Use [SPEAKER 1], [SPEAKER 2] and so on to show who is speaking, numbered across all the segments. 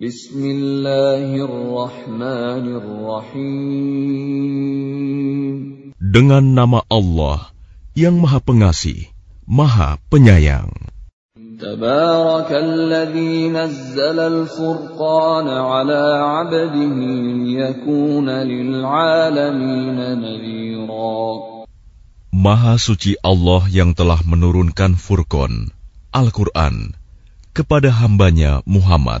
[SPEAKER 1] Bismillahirrahmanirrahim.
[SPEAKER 2] Dengan nama Allah yang Maha Pengasih, Maha Penyayang.
[SPEAKER 1] Tabarakalladzi nazzala al-furqana ala 'abdihi liyakuna lil'alamin nadhira.
[SPEAKER 2] Maha suci Allah yang telah menurunkan Furqan, Al-Quran, kepada hambanya Muhammad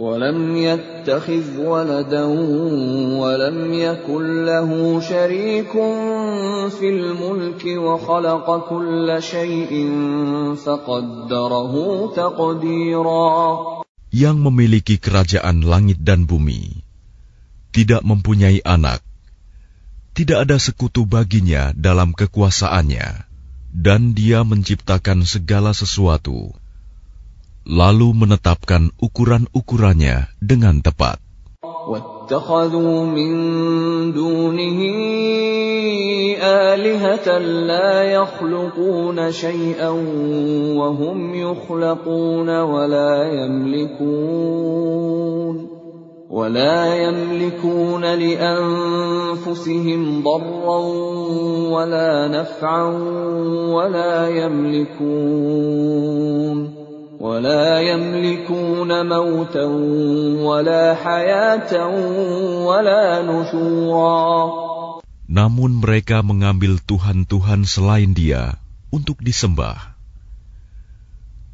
[SPEAKER 1] ولم يتخذ ولدا ولم يكن له شريك في الملك وخلق كل شيء فقدره تقديرا
[SPEAKER 2] Yang memiliki kerajaan langit dan bumi, tidak mempunyai anak, tidak ada sekutu baginya dalam kekuasaannya, dan dia menciptakan segala sesuatu lalu menetapkan ukuran-ukurannya dengan tepat.
[SPEAKER 1] واتخذوا من دونه آلهة لا يخلقون شيئا وهم يخلقون ولا يملكون ولا يملكون لأنفسهم ضرا ولا نفعا ولا يملكون ولا يملكون موتا ولا حياة ولا نشورا
[SPEAKER 2] Namun mereka mengambil Tuhan-Tuhan selain dia untuk disembah.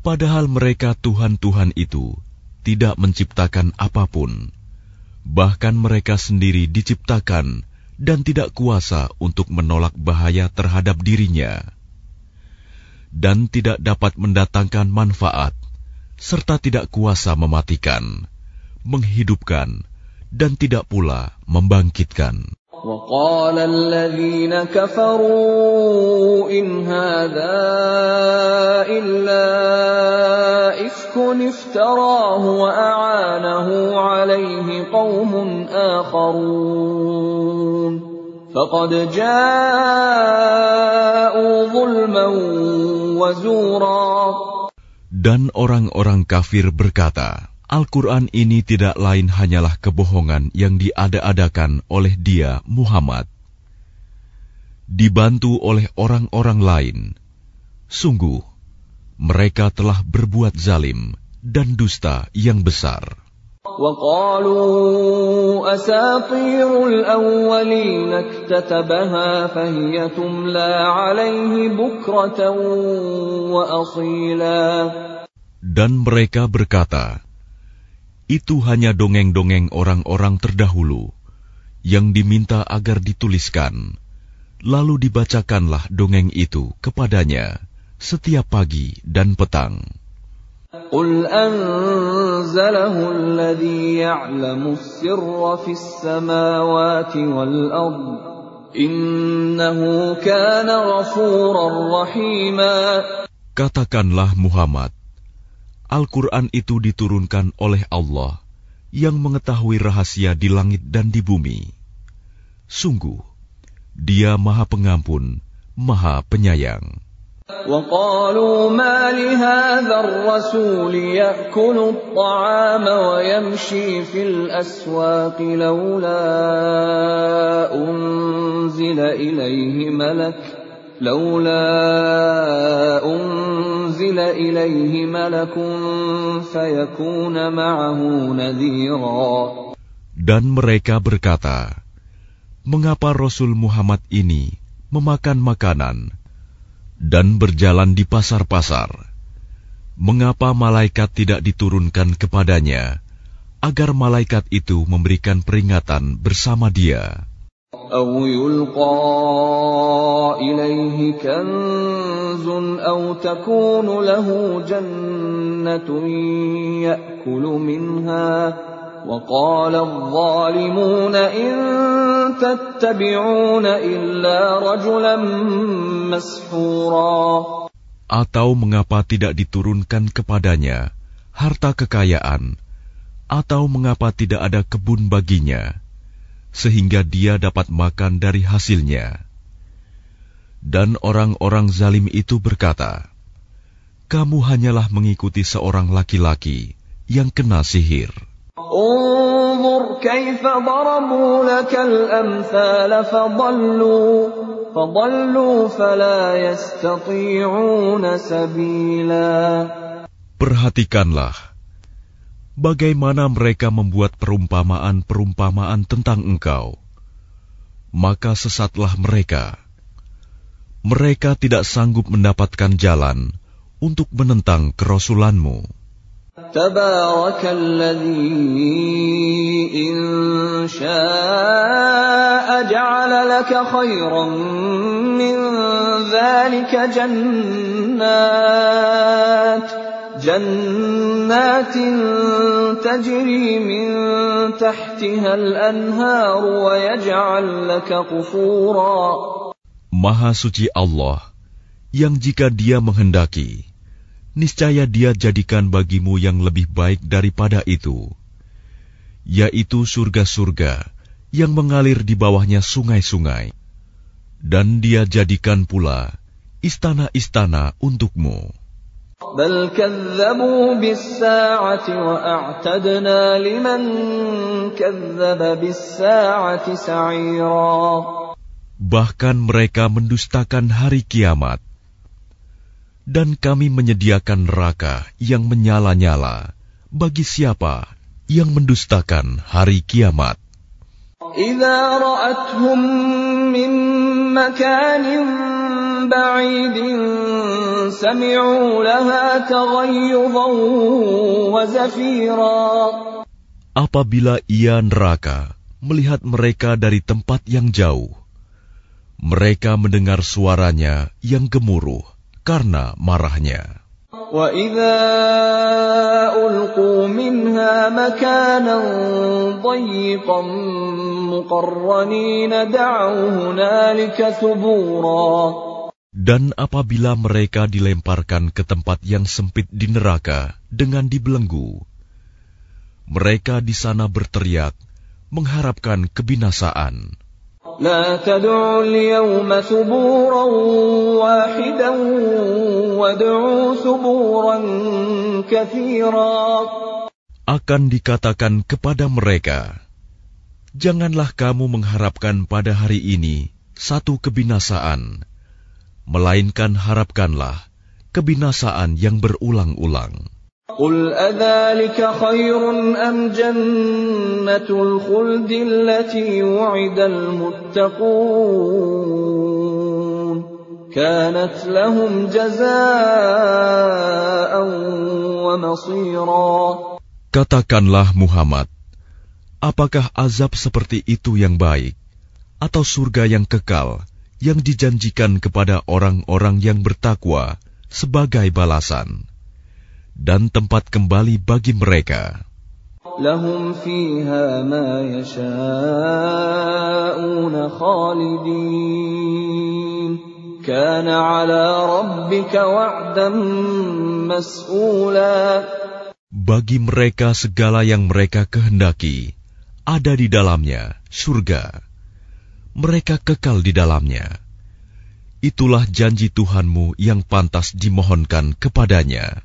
[SPEAKER 2] Padahal mereka Tuhan-Tuhan itu tidak menciptakan apapun. Bahkan mereka sendiri diciptakan dan tidak kuasa untuk menolak bahaya terhadap dirinya. Dan tidak dapat mendatangkan manfaat serta tidak kuasa mematikan, menghidupkan, dan tidak pula membangkitkan.
[SPEAKER 1] وقال الذين كفروا إن هذا إلا إفك افتراه وأعانه عليه قوم آخرون فقد جاءوا ظلما وزورا
[SPEAKER 2] dan orang-orang kafir berkata, Al-Quran ini tidak lain hanyalah kebohongan yang diada-adakan oleh dia, Muhammad. Dibantu oleh orang-orang lain. Sungguh, mereka telah berbuat zalim dan dusta yang besar.
[SPEAKER 1] وقالوا أساطير الأولين اكتتبها فهي تملى عليه بكرة وأصيلا
[SPEAKER 2] Dan mereka berkata, itu hanya dongeng-dongeng orang-orang terdahulu yang diminta agar dituliskan, lalu dibacakanlah dongeng itu kepadanya setiap pagi dan petang.
[SPEAKER 1] قل أنزله الذي يعلم السر في السماوات والأرض إنه كان غفورا رحيما
[SPEAKER 2] Katakanlah Muhammad, Al-Quran itu diturunkan oleh Allah yang mengetahui rahasia di langit dan di bumi. Sungguh, dia maha pengampun, maha penyayang.
[SPEAKER 1] وقالوا ما لهذا الرسول يأكل الطعام ويمشي في الأسواق لولا أنزل إليه ملك لولا أنزل إليه ملك فيكون معه نذيرا
[SPEAKER 2] Dan mereka berkata, Mengapa Rasul Muhammad ini memakan makanan dan berjalan di pasar-pasar? Mengapa malaikat tidak diturunkan kepadanya, agar malaikat itu memberikan peringatan bersama dia?
[SPEAKER 1] أو يلقى إليه كنز أو تكون له جنة يأكل منها وقال الظالمون إن
[SPEAKER 2] atau mengapa tidak diturunkan kepadanya harta kekayaan, atau mengapa tidak ada kebun baginya, sehingga dia dapat makan dari hasilnya? Dan orang-orang zalim itu berkata, "Kamu hanyalah mengikuti seorang laki-laki yang kena sihir."
[SPEAKER 1] انظر كيف ضربوا لك الأمثال فضلوا فضلوا فلا يستطيعون سبيلا
[SPEAKER 2] Perhatikanlah bagaimana mereka membuat perumpamaan-perumpamaan tentang engkau. Maka sesatlah mereka. Mereka tidak sanggup mendapatkan jalan untuk menentang kerasulanmu.
[SPEAKER 1] تبارك الذي إن شاء جعل لك خيرا من ذلك جنات جنات تجري من تحتها الأنهار ويجعل لك قصورا
[SPEAKER 2] Maha suci Allah yang jika dia menghendaki niscaya Dia jadikan bagimu yang lebih baik daripada itu, yaitu surga-surga yang mengalir di bawahnya sungai-sungai, dan Dia jadikan pula istana-istana untukmu. Bahkan mereka mendustakan hari kiamat dan kami menyediakan neraka yang menyala-nyala bagi siapa yang mendustakan hari kiamat.
[SPEAKER 1] إذا رأتهم من مكان بعيد سمعوا لها تغيظا وزفيرا
[SPEAKER 2] Apabila ia neraka melihat mereka dari tempat yang jauh, mereka mendengar suaranya yang gemuruh karena marahnya.
[SPEAKER 1] وإذا ألقوا منها مكانا ضيقا مقرنين دعوا هنالك ثبورا
[SPEAKER 2] Dan apabila mereka dilemparkan ke tempat yang sempit di neraka dengan dibelenggu, mereka di sana berteriak mengharapkan kebinasaan.
[SPEAKER 1] لا تدعوا اليوم ثبورا واحدا وادعوا ثبورا كثيرا
[SPEAKER 2] Akan dikatakan kepada mereka, Janganlah kamu mengharapkan pada hari ini satu kebinasaan, melainkan harapkanlah kebinasaan yang berulang-ulang.
[SPEAKER 1] قل أذلك خير أم جنة الخلد التي وعد المتقون كانت لهم جزاء ومصيرا
[SPEAKER 2] Katakanlah Muhammad, apakah azab seperti itu yang baik, atau surga yang kekal yang dijanjikan kepada orang-orang yang bertakwa sebagai balasan, dan tempat kembali bagi mereka?
[SPEAKER 1] لهم فيها ما يشاءون خالدين كان على ربك وعدا مسئولا
[SPEAKER 2] Bagi mereka segala yang mereka kehendaki ada di dalamnya surga. Mereka kekal di dalamnya. Itulah janji Tuhanmu yang pantas dimohonkan kepadanya.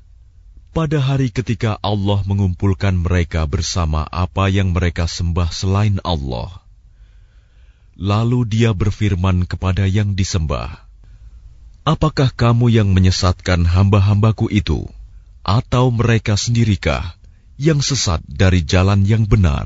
[SPEAKER 2] pada hari ketika Allah mengumpulkan mereka bersama apa yang mereka sembah selain Allah. Lalu dia berfirman kepada yang disembah, Apakah kamu yang menyesatkan hamba-hambaku itu? Atau mereka sendirikah yang sesat dari jalan yang benar?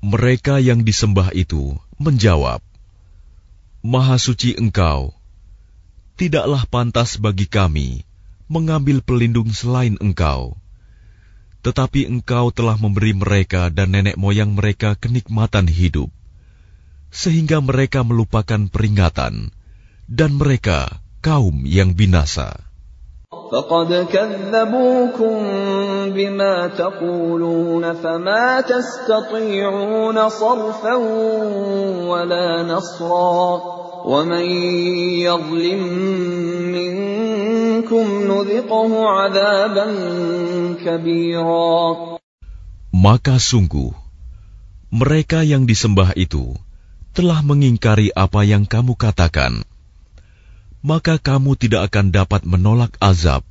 [SPEAKER 2] Mereka yang disembah itu menjawab, Maha suci engkau, tidaklah pantas bagi kami mengambil pelindung selain engkau. Tetapi engkau telah memberi mereka dan nenek moyang mereka kenikmatan hidup, sehingga mereka melupakan peringatan, dan mereka kaum yang binasa.
[SPEAKER 1] فقد كذبوكم بما تقولون فما تستطيعون صرفا ولا نصرا ومن يظلم منكم نذقه عذابا كبيرا
[SPEAKER 2] Maka sungguh, mereka yang disembah itu telah mengingkari apa yang kamu katakan maka kamu tidak akan dapat menolak azab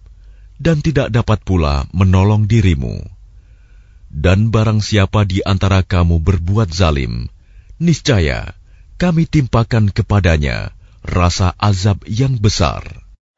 [SPEAKER 2] dan tidak dapat pula menolong dirimu. Dan barang siapa di antara kamu berbuat zalim, niscaya kami timpakan kepadanya rasa azab yang besar.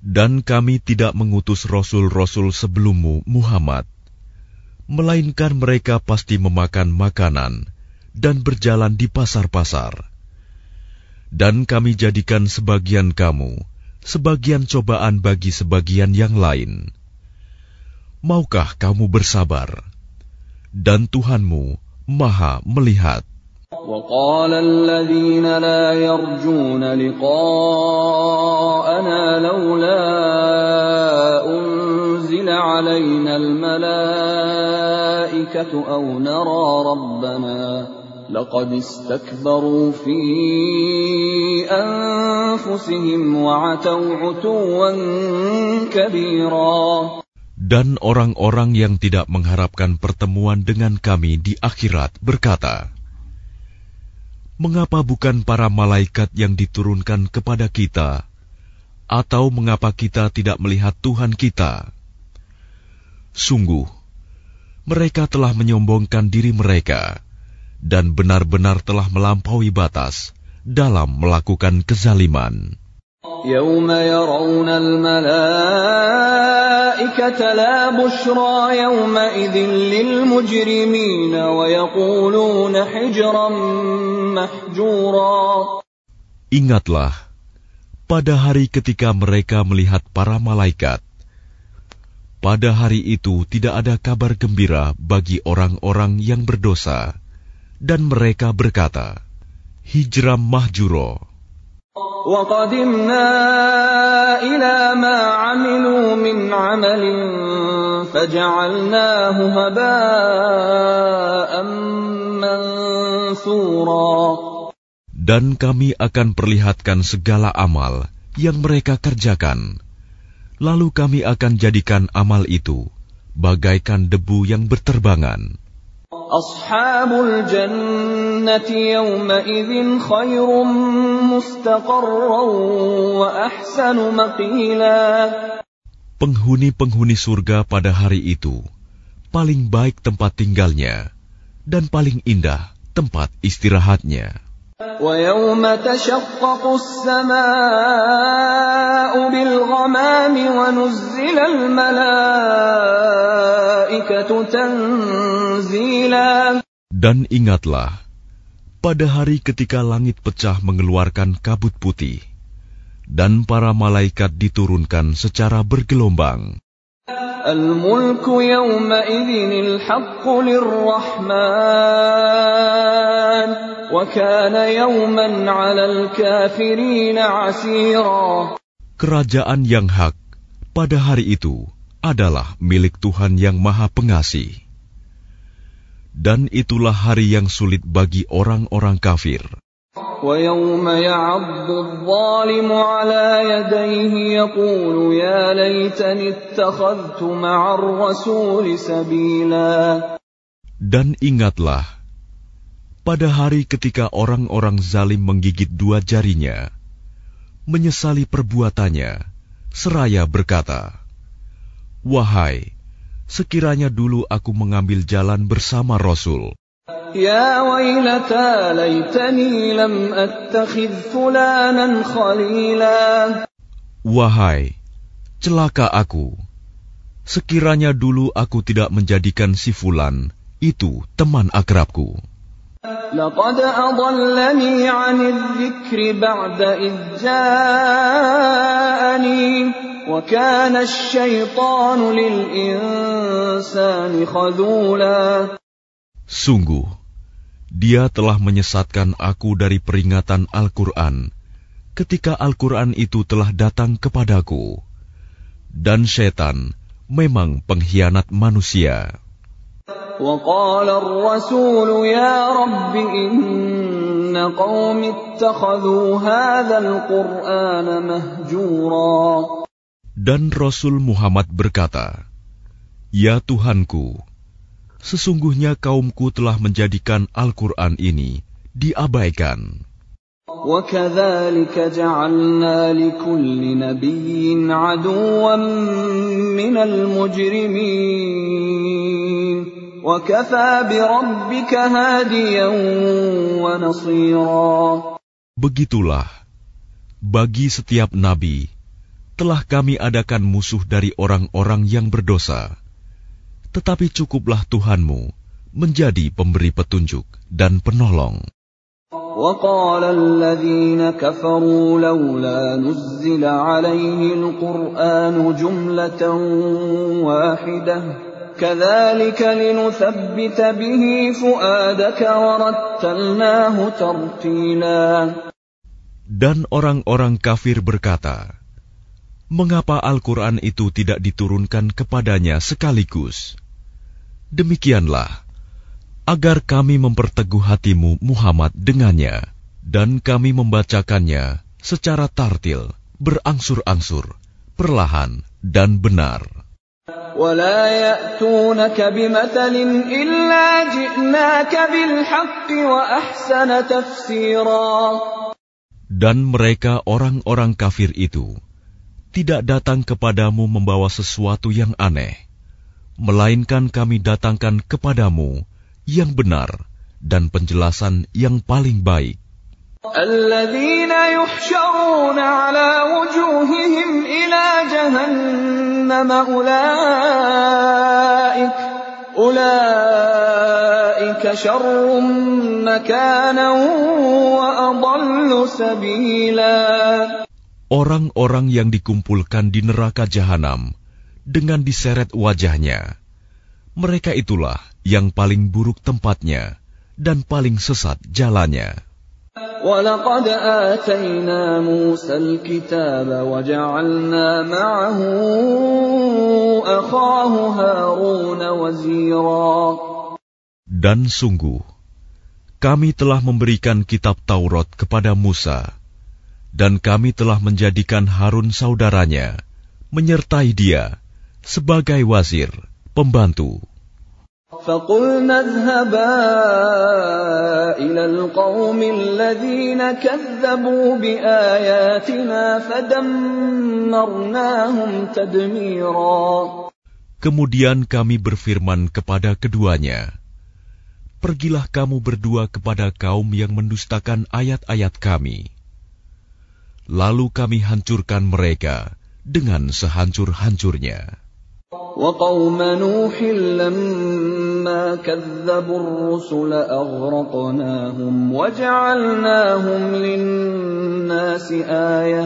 [SPEAKER 2] Dan kami tidak mengutus rasul-rasul sebelummu, Muhammad, melainkan mereka pasti memakan makanan dan berjalan di pasar-pasar. Dan kami jadikan sebagian kamu sebagian cobaan bagi sebagian yang lain. Maukah kamu bersabar? Dan Tuhanmu Maha melihat.
[SPEAKER 1] وقال الذين لا يرجون لقاءنا لولا أنزل علينا الملائكة أو نرى ربنا لقد استكبروا في أنفسهم وعتوا عتوا كبيرا
[SPEAKER 2] Dan orang-orang yang tidak mengharapkan pertemuan dengan kami di akhirat berkata, mengapa bukan para malaikat yang diturunkan kepada kita, atau mengapa kita tidak melihat Tuhan kita? Sungguh, mereka telah menyombongkan diri mereka dan benar-benar telah melampaui batas dalam melakukan kezaliman.
[SPEAKER 1] يوم يرون الملائكة لا بشرى يومئذ للمجرمين ويقولون حجرا محجورا
[SPEAKER 2] Ingatlah, pada hari ketika mereka melihat para malaikat, pada hari itu tidak ada kabar gembira bagi orang-orang yang berdosa, dan mereka berkata, Hijram mahjuro.
[SPEAKER 1] وقدمنا إلى ما عملوا من عمل فجعلناه هباء منثورا
[SPEAKER 2] Dan kami akan perlihatkan segala amal yang mereka kerjakan. Lalu kami akan jadikan amal itu bagaikan debu yang berterbangan.
[SPEAKER 1] Ashabul jannati mustaqarran wa ahsanu.
[SPEAKER 2] Penghuni-penghuni surga pada hari itu paling baik tempat tinggalnya dan paling indah tempat istirahatnya.
[SPEAKER 1] ويوم تشقق السماء بالغمام ونزل الملائكة تنزيلا
[SPEAKER 2] Dan ingatlah, pada hari ketika langit pecah mengeluarkan kabut putih, dan para malaikat diturunkan secara bergelombang.
[SPEAKER 1] الملك يومئذ الحق للرحمن وكان يوما على الكافرين عسيرا
[SPEAKER 2] Kerajaan yang hak pada hari itu adalah milik Tuhan yang Maha Pengasih. Dan itulah hari yang sulit bagi orang-orang kafir.
[SPEAKER 1] ويوم يعض الظالم على يديه يقول يا ليتني اتخذت مع الرسول سبيلا
[SPEAKER 2] Dan ingatlah, pada hari ketika orang-orang zalim menggigit dua jarinya, menyesali perbuatannya, seraya berkata, "Wahai, sekiranya dulu aku mengambil jalan bersama Rasul."
[SPEAKER 1] Ya wailata laytani lam attakhid fulanan khalila.
[SPEAKER 2] Wahai, celaka aku. Sekiranya dulu aku tidak menjadikan si fulan itu teman akrabku.
[SPEAKER 1] لقد أضلني عن الذكر بعد إذ جاءني وكان الشيطان للإنسان خذولا
[SPEAKER 2] Sungguh, dia telah menyesatkan aku dari peringatan Al-Quran ketika Al-Quran itu telah datang kepadaku. Dan setan memang pengkhianat manusia.
[SPEAKER 1] وقال الرسول يا رب إن قوم اتخذوا هذا القرآن مهجورا
[SPEAKER 2] Dan Rasul Muhammad berkata, Ya Tuhanku, sesungguhnya kaumku telah menjadikan Al-Quran ini diabaikan.
[SPEAKER 1] وكذلك جعلنا لكل نبي عدوا من المجرمين وكفى بربك هاديا ونصيرا
[SPEAKER 2] Begitulah, bagi setiap nabi, telah kami adakan musuh dari orang-orang yang berdosa. Tetapi cukuplah Tuhanmu menjadi pemberi petunjuk dan penolong.
[SPEAKER 1] وقال الذين كفروا لولا نزل عليه القرآن جملة واحدة كذلك لنثبت به فؤادك ورتلناه ترتيلا
[SPEAKER 2] Dan orang-orang kafir berkata, Mengapa Al-Quran itu tidak diturunkan kepadanya sekaligus? Demikianlah, agar kami memperteguh hatimu Muhammad dengannya, dan kami membacakannya secara tartil, berangsur-angsur, perlahan, dan benar.
[SPEAKER 1] ولا يأتونك بمثل إلا جئناك بالحق وأحسن تفسيرا
[SPEAKER 2] Dan mereka orang-orang kafir itu tidak datang kepadamu membawa sesuatu yang aneh, melainkan kami datangkan kepadamu yang benar dan penjelasan yang paling baik.
[SPEAKER 1] الذين يحشرون على وجوههم إلى جهنم أولئك أولئك شر مكانا وأضل سبيلا
[SPEAKER 2] Orang-orang yang dikumpulkan di neraka jahanam dengan diseret wajahnya, mereka itulah yang paling buruk tempatnya dan paling sesat jalannya.
[SPEAKER 1] ولقد آتينا موسى الكتاب وجعلنا معه أخاه هارون وزيرا
[SPEAKER 2] Dan sungguh, kami telah memberikan kitab Taurat kepada Musa, dan kami telah menjadikan Harun saudaranya, menyertai dia sebagai wazir, pembantu.
[SPEAKER 1] فقلنا اذهبا إلى القوم الذين كذبوا بآياتنا فدمرناهم تدميرا
[SPEAKER 2] Kemudian kami berfirman kepada keduanya, Pergilah kamu berdua kepada kaum yang mendustakan ayat-ayat kami. Lalu kami hancurkan mereka dengan sehancur-hancurnya.
[SPEAKER 1] وقوم نوح لما كذبوا الرسل أغرقناهم وجعلناهم للناس آية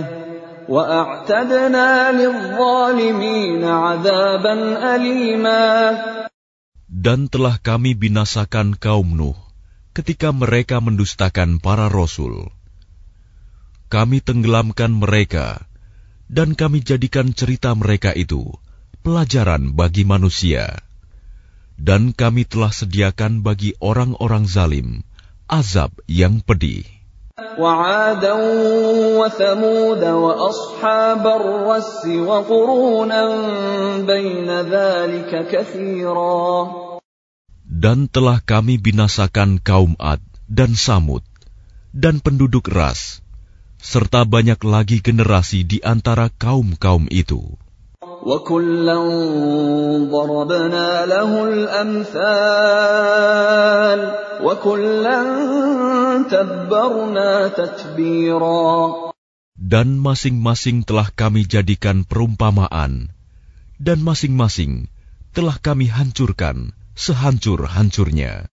[SPEAKER 1] وأعتدنا للظالمين عذابا أليما
[SPEAKER 2] Dan telah kami binasakan kaum Nuh ketika mereka mendustakan para rasul. Kami tenggelamkan mereka, dan kami jadikan cerita mereka itu pelajaran bagi manusia. Dan kami telah sediakan bagi orang-orang zalim azab yang pedih.
[SPEAKER 1] وعادا وثمود وأصحاب الرس وقرونا بين ذلك كثيرا
[SPEAKER 2] Dan telah kami binasakan kaum Ad dan Samud dan penduduk Ras, serta banyak lagi generasi di antara kaum-kaum itu.
[SPEAKER 1] وكلا ضربنا له الأمثال وكلا تبرنا تتبيرا
[SPEAKER 2] Dan masing-masing telah kami jadikan perumpamaan, dan masing-masing telah kami hancurkan sehancur-hancurnya.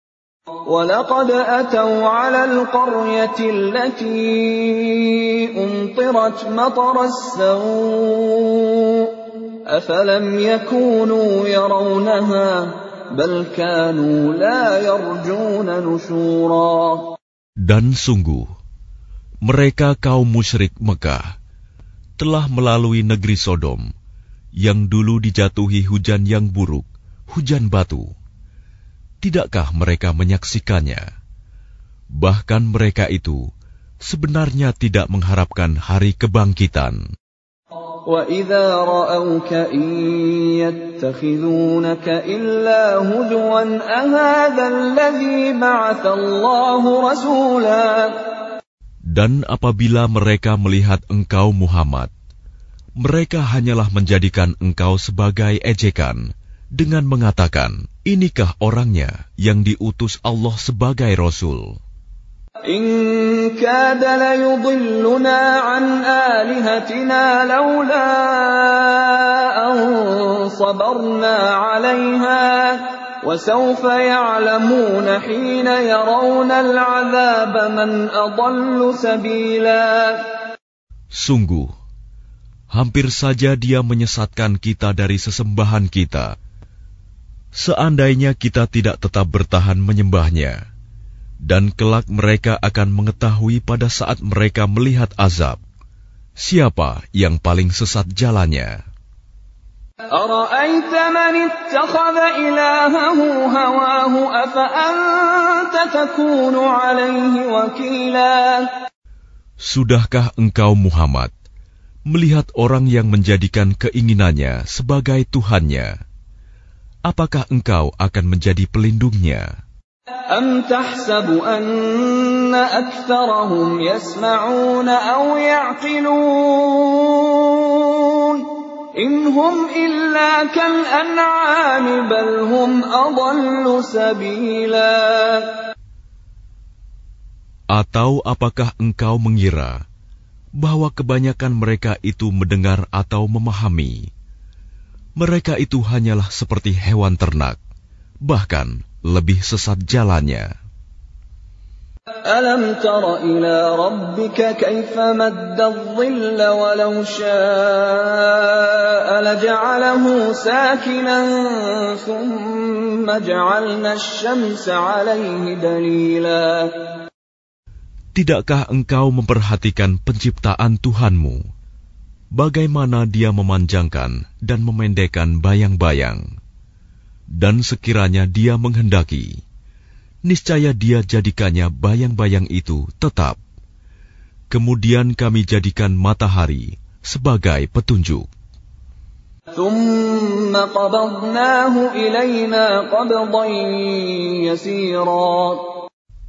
[SPEAKER 1] ولقد أتوا على القرية التي أمطرت مطر السوء أفلم يكونوا يرونها بل كانوا لا يرجون نشورا
[SPEAKER 2] Dan sungguh, mereka kaum musyrik Mekah telah melalui negeri Sodom yang dulu dijatuhi hujan yang buruk, hujan batu. Tidakkah mereka menyaksikannya? Bahkan mereka itu sebenarnya tidak mengharapkan hari kebangkitan.
[SPEAKER 1] وإذا رأوك إن يتخذونك إلا هزوا أهذا الذي بعث الله رسولا
[SPEAKER 2] Dan apabila mereka melihat engkau Muhammad, mereka hanyalah menjadikan engkau sebagai ejekan dengan mengatakan, inikah orangnya yang diutus Allah sebagai Rasul.
[SPEAKER 1] إن كاد ليضلنا عن آلهتنا لولا أن صبرنا عليها وسوف يعلمون حين يرون العذاب من أضل سبيلا
[SPEAKER 2] Sungguh, hampir saja dia menyesatkan kita dari sesembahan kita. Seandainya kita tidak tetap bertahan menyembahnya, dan kelak mereka akan mengetahui pada saat mereka melihat azab siapa yang paling sesat jalannya. Sudahkah engkau Muhammad melihat orang yang menjadikan keinginannya sebagai Tuhannya? Apakah engkau akan menjadi pelindungnya?
[SPEAKER 1] أم تحسب أن أكثرهم يسمعون أو يعقلون إن هم إلا كالأنعام بل هم أضل سبيلا
[SPEAKER 2] Atau apakah engkau mengira bahwa kebanyakan mereka itu mendengar atau memahami? Mereka itu hanyalah seperti hewan ternak, bahkan lebih sesat jalannya.
[SPEAKER 1] Alam tara ila rabbika kaifa madda dhilla sakinan thumma ja'alna
[SPEAKER 2] Tidakkah engkau memperhatikan penciptaan Tuhanmu? Bagaimana dia memanjangkan dan memendekkan bayang-bayang dan sekiranya dia menghendaki, niscaya dia jadikannya bayang-bayang itu tetap. Kemudian kami jadikan matahari sebagai petunjuk.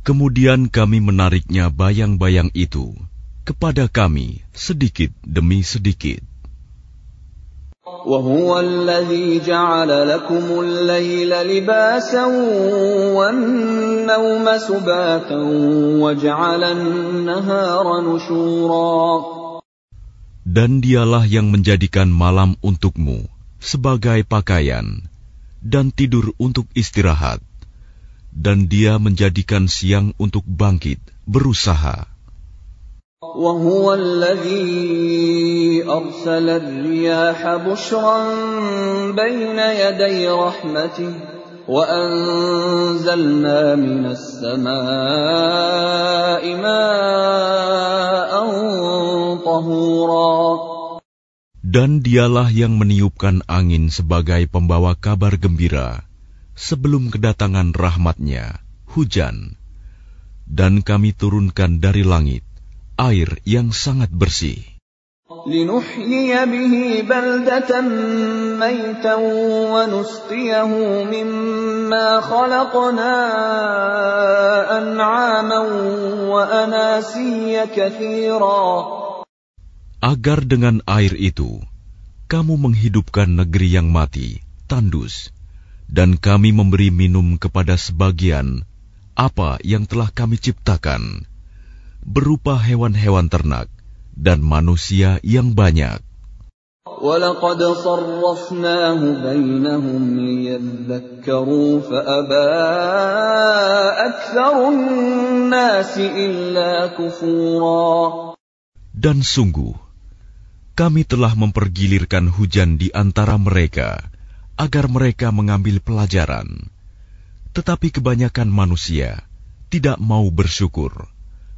[SPEAKER 2] Kemudian kami menariknya bayang-bayang itu kepada kami sedikit demi sedikit.
[SPEAKER 1] وهو الذي جعل لكم الليل لباسا والنوم سباتا وجعل النهار نشورا
[SPEAKER 2] Dan dialah yang menjadikan malam untukmu sebagai pakaian dan tidur untuk istirahat. Dan dia menjadikan siang untuk bangkit, berusaha.
[SPEAKER 1] وهو الذي أرسل الرياح بشرا بين يدي رحمته وأنزلنا من السماء ماء طهورا
[SPEAKER 2] Dan dialah yang meniupkan angin sebagai pembawa kabar gembira sebelum kedatangan rahmatnya, hujan. Dan kami turunkan dari langit air yang sangat bersih.
[SPEAKER 1] لنحيي به بلدة ميتا ونسقيه مما خلقنا أنعاما وأناسيا كثيرا
[SPEAKER 2] Agar dengan air itu, kamu menghidupkan negeri yang mati, tandus, dan kami memberi minum kepada sebagian apa yang telah kami ciptakan, berupa hewan-hewan ternak dan manusia yang banyak.
[SPEAKER 1] وَلَقَدْ صَرَّفْنَاهُ بَيْنَهُمْ لِيَذَّكَّرُوا فَأَبَى أَكْثَرُ النَّاسِ إِلَّا كُفُورًا
[SPEAKER 2] Dan sungguh, kami telah mempergilirkan hujan di antara mereka agar mereka mengambil pelajaran. Tetapi kebanyakan manusia tidak mau bersyukur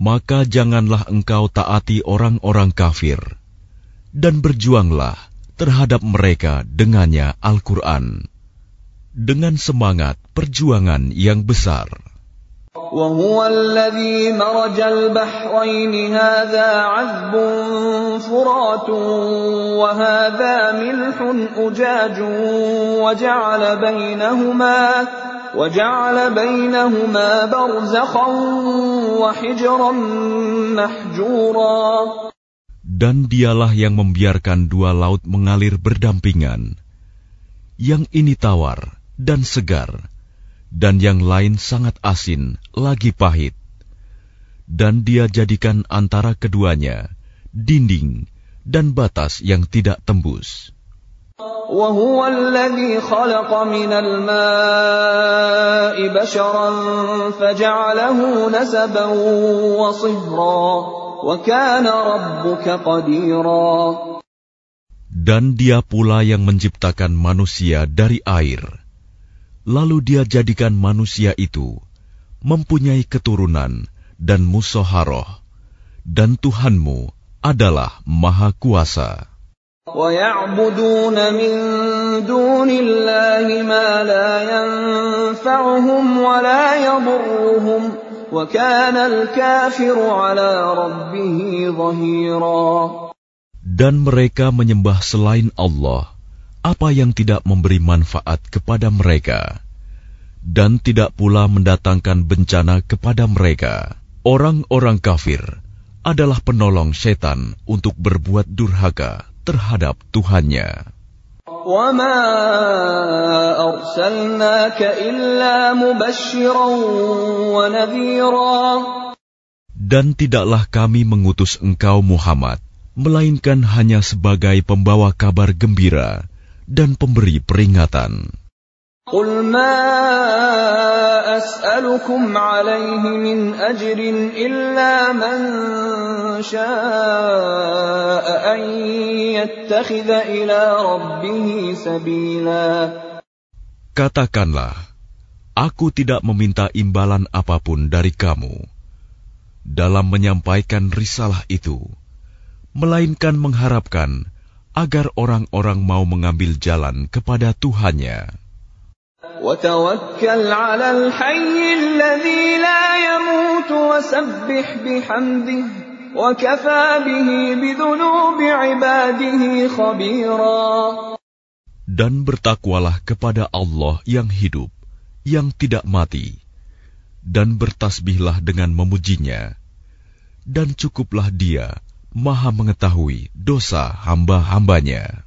[SPEAKER 2] maka janganlah engkau taati orang-orang kafir, dan berjuanglah terhadap mereka dengannya Al-Quran, dengan semangat perjuangan yang besar.
[SPEAKER 1] وهو الذي مرج البحرين هذا عذب فرات وهذا ملح أجاج وجعل بينهما وجعل بينهما برزخا وحجرا محجورا
[SPEAKER 2] Dan dialah yang membiarkan dua laut mengalir berdampingan. Yang ini tawar dan segar, dan yang lain sangat asin, lagi pahit. Dan dia jadikan antara keduanya dinding dan batas yang tidak tembus.
[SPEAKER 1] وهو الذي خلق من الماء بشرا فجعله نسبا وصهرا وكان ربك قديرا
[SPEAKER 2] Dan dia pula yang menciptakan manusia dari air. Lalu dia jadikan manusia itu mempunyai keturunan dan musoharoh. Dan Tuhanmu adalah Maha Kuasa.
[SPEAKER 1] ويعبدون من دون الله ما لا ينفعهم ولا يضرهم وكان الكافر على ربه ظهيرا
[SPEAKER 2] Dan mereka menyembah selain Allah apa yang tidak memberi manfaat kepada mereka dan tidak pula mendatangkan bencana kepada mereka. Orang-orang kafir adalah penolong setan untuk berbuat durhaka terhadap Tuhannya.
[SPEAKER 1] وما أرسلناك إلا مبشرا ونذيرا
[SPEAKER 2] Dan tidaklah kami mengutus engkau Muhammad, melainkan hanya sebagai pembawa kabar gembira dan pemberi peringatan.
[SPEAKER 1] قل ما أسألكم عليه من أجر إلا من شاء أن يتخذ إلى ربه سبيلا
[SPEAKER 2] Katakanlah, aku tidak meminta imbalan apapun dari kamu dalam menyampaikan risalah itu, melainkan mengharapkan agar orang-orang mau mengambil jalan kepada Tuhannya.
[SPEAKER 1] وتوكل على الحي الذي لا يموت وسبح بحمده وكفى به بذنوب عباده خبيرا
[SPEAKER 2] Dan bertakwalah kepada Allah yang hidup, yang tidak mati, dan bertasbihlah dengan memujinya, dan cukuplah dia Maha mengetahui dosa hamba-hambanya.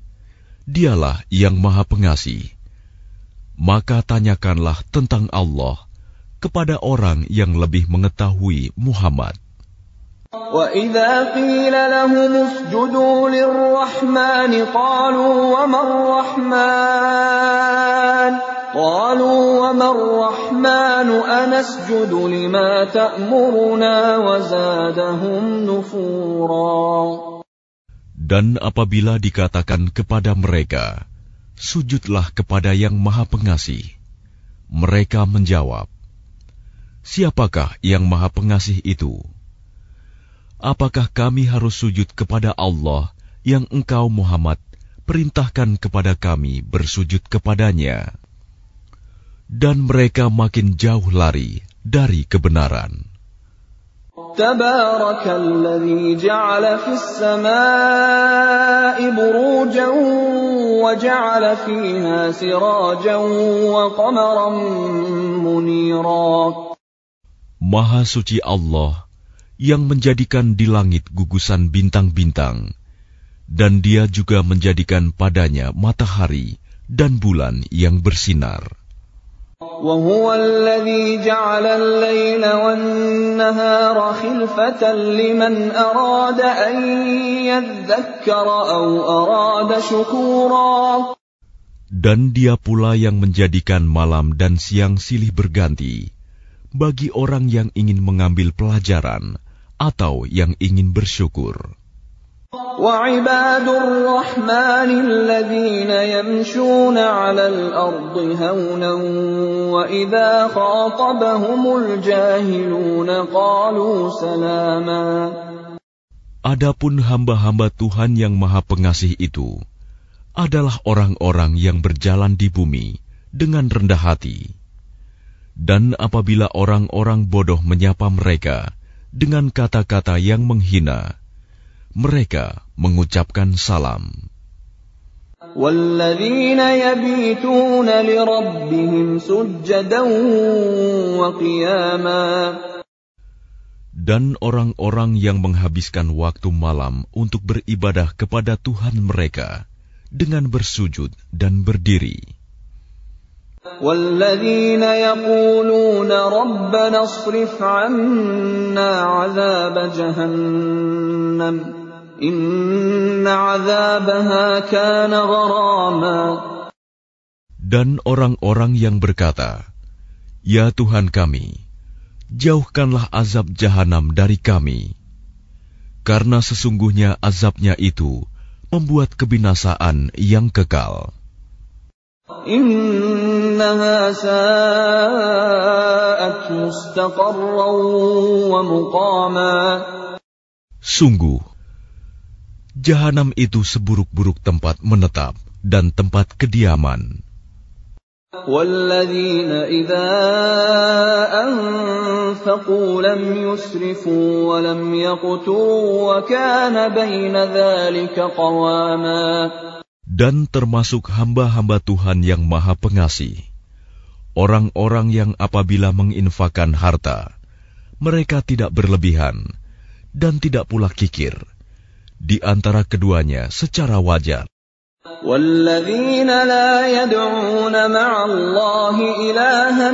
[SPEAKER 2] Dialah yang Maha Pengasih. Maka tanyakanlah tentang Allah kepada orang yang lebih mengetahui Muhammad.
[SPEAKER 1] وَإِذَا قِيلَ لَهُمُ اسْجُدُوا لِلرَّحْمَنِ قَالُوا وَمَا الرَّحْمَنُ قَالُوا وَمَا الرَّحْمَنُ أَنَسْجُدُ لِمَا تَأْمُرُنَا وَزَادَهُمْ نُفُورًا
[SPEAKER 2] dan apabila dikatakan kepada mereka, "Sujudlah kepada Yang Maha Pengasih," mereka menjawab, "Siapakah Yang Maha Pengasih itu? Apakah kami harus sujud kepada Allah yang Engkau, Muhammad, perintahkan kepada kami bersujud kepadanya?" Dan mereka makin jauh lari dari kebenaran. Maha suci Allah yang menjadikan di langit gugusan bintang-bintang dan dia juga menjadikan padanya matahari dan bulan yang bersinar.
[SPEAKER 1] وهو الذي جعل الليل والنهار خلفة لمن أراد أن يذكر أو أراد شكورا
[SPEAKER 2] Dan dia pula yang menjadikan malam dan siang silih berganti bagi orang yang ingin mengambil pelajaran atau yang ingin bersyukur.
[SPEAKER 1] وعباد الرحمن الذين يمشون على الأرض هونا وإذا خاطبهم الجاهلون قالوا سلاما
[SPEAKER 2] Adapun hamba-hamba Tuhan yang Maha Pengasih itu adalah orang-orang yang berjalan di bumi dengan rendah hati. Dan apabila orang-orang bodoh menyapa mereka dengan kata-kata yang menghina, mereka mengucapkan salam.
[SPEAKER 1] والذين يبيتون لربهم سجدا وقياما
[SPEAKER 2] Dan orang-orang yang menghabiskan waktu malam untuk beribadah kepada Tuhan mereka dengan bersujud dan berdiri.
[SPEAKER 1] والذين يقولون ربنا اصرف عنا عذاب جهنم إن عذابها كان غراما
[SPEAKER 2] Dan orang-orang yang berkata, Ya Tuhan kami, jauhkanlah azab jahanam dari kami, karena sesungguhnya azabnya itu membuat kebinasaan yang kekal.
[SPEAKER 1] إنها ساءت مستقرا ومقاما
[SPEAKER 2] Sungguh, jahanam itu seburuk-buruk tempat menetap dan tempat kediaman.
[SPEAKER 1] والذين إذا أنفقوا لم يسرفوا ولم يقتروا وكان بين ذلك قواما
[SPEAKER 2] Dan termasuk hamba-hamba Tuhan yang Maha Pengasih, orang-orang yang apabila menginfakan harta, mereka tidak berlebihan dan tidak pula kikir di antara keduanya secara wajar.
[SPEAKER 1] والذين لا يدعون مع الله إلها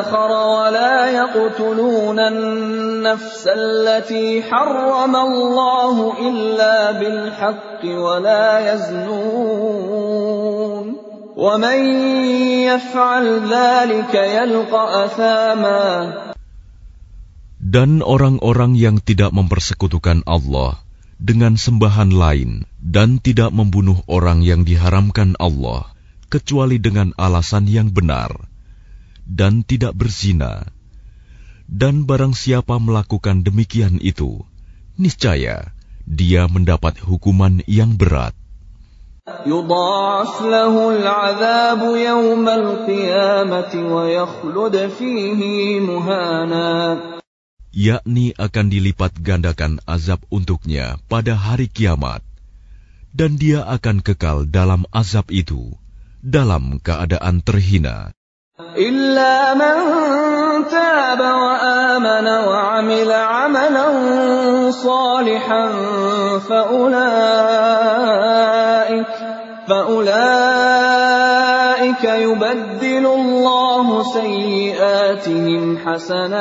[SPEAKER 1] آخر ولا يقتلون النفس التي حرم الله إلا بالحق ولا يزنون ومن يفعل ذلك يلقى أثاما
[SPEAKER 2] Dan orang-orang yang tidak mempersekutukan Allah dengan sembahan lain dan tidak membunuh orang yang diharamkan Allah kecuali dengan alasan yang benar dan tidak berzina dan barang siapa melakukan demikian itu niscaya dia mendapat hukuman yang berat.
[SPEAKER 1] يضاعف له العذاب يوم القيامة ويخلد فيه مهانا
[SPEAKER 2] yakni akan dilipat gandakan azab untuknya pada hari kiamat, dan dia akan kekal dalam azab itu dalam keadaan terhina.
[SPEAKER 1] إلا من تاب وآمن وعمل عملا صالحا فأولئك فأولئك سيئاتهم حسنات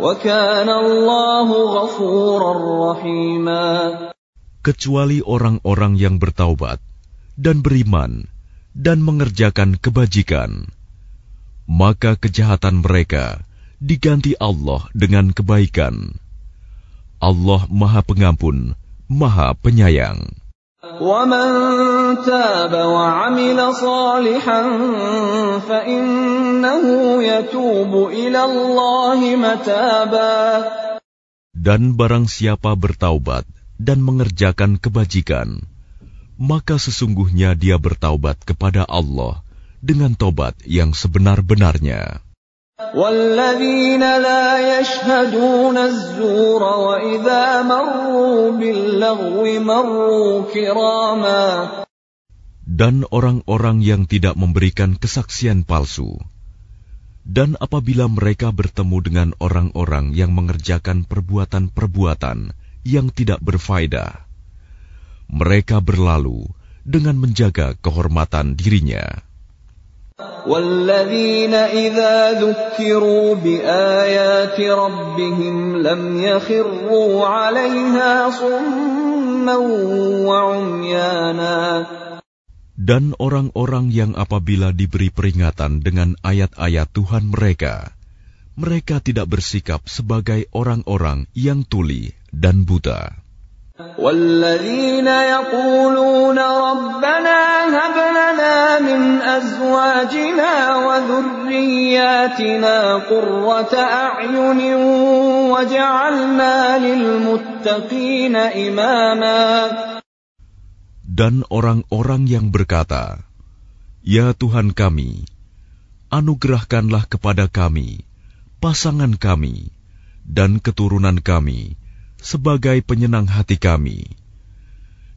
[SPEAKER 1] وكان الله غفورا رحيما
[SPEAKER 2] Kecuali orang-orang yang bertaubat dan beriman dan mengerjakan kebajikan, maka kejahatan mereka diganti Allah dengan kebaikan. Allah Maha Pengampun, Maha Penyayang.
[SPEAKER 1] ومن تاب وعمل صالحا فإنه يتوب إلى الله متابا
[SPEAKER 2] Dan barang siapa bertaubat dan mengerjakan kebajikan, maka sesungguhnya dia bertaubat kepada Allah dengan tobat yang sebenar-benarnya.
[SPEAKER 1] والذين لا يشهدون الزور وإذا مروا باللغو مروا كراما
[SPEAKER 2] Dan orang-orang yang tidak memberikan kesaksian palsu, dan apabila mereka bertemu dengan orang-orang yang mengerjakan perbuatan-perbuatan yang tidak berfaedah, mereka berlalu dengan menjaga kehormatan dirinya.
[SPEAKER 1] والذين إذا ذكروا بآيات ربهم لم يخروا عليها صما وعميانا
[SPEAKER 2] Dan orang-orang yang apabila diberi peringatan dengan ayat-ayat Tuhan mereka, mereka tidak bersikap sebagai orang-orang yang tuli dan buta.
[SPEAKER 1] والذين يقولون ربنا هب لنا من أزواجنا وذرياتنا قرة أعين وجعلنا للمتقين إماما
[SPEAKER 2] dan orang-orang yang berkata, Ya Tuhan kami, anugerahkanlah kepada kami, pasangan kami, dan keturunan kami, sebagai penyenang hati kami,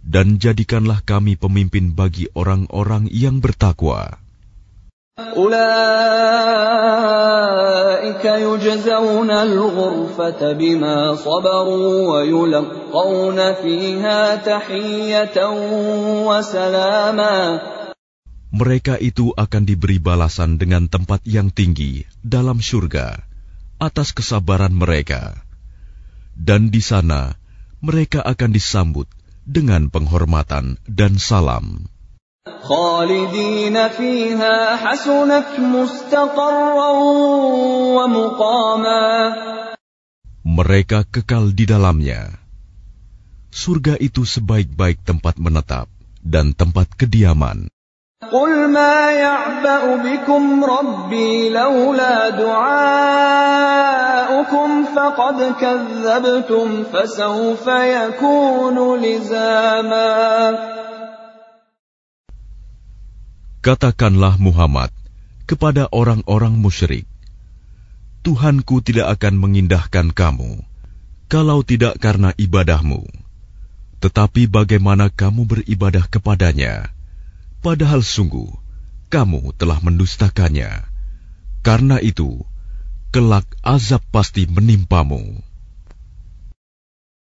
[SPEAKER 2] dan jadikanlah kami pemimpin bagi orang-orang yang bertakwa.
[SPEAKER 1] أولئك يجزون الغرفة بما صبروا ويلقون فيها تحية وسلاما
[SPEAKER 2] Mereka itu akan diberi balasan dengan tempat yang tinggi dalam surga atas kesabaran mereka. Dan di sana mereka akan disambut dengan penghormatan dan salam.
[SPEAKER 1] خالدين فيها حسنت مستقرا ومقاما
[SPEAKER 2] Mereka kekal di dalamnya. Surga itu sebaik-baik tempat menetap dan tempat kediaman.
[SPEAKER 1] قل ما يعبأ بكم ربي لولا دعاؤكم فقد كذبتم فسوف يكون لزاما
[SPEAKER 2] Katakanlah Muhammad kepada orang-orang musyrik, Tuhanku tidak akan mengindahkan kamu kalau tidak karena ibadahmu. Tetapi bagaimana kamu beribadah kepadanya, padahal sungguh kamu telah mendustakannya. Karena itu, kelak azab pasti menimpamu.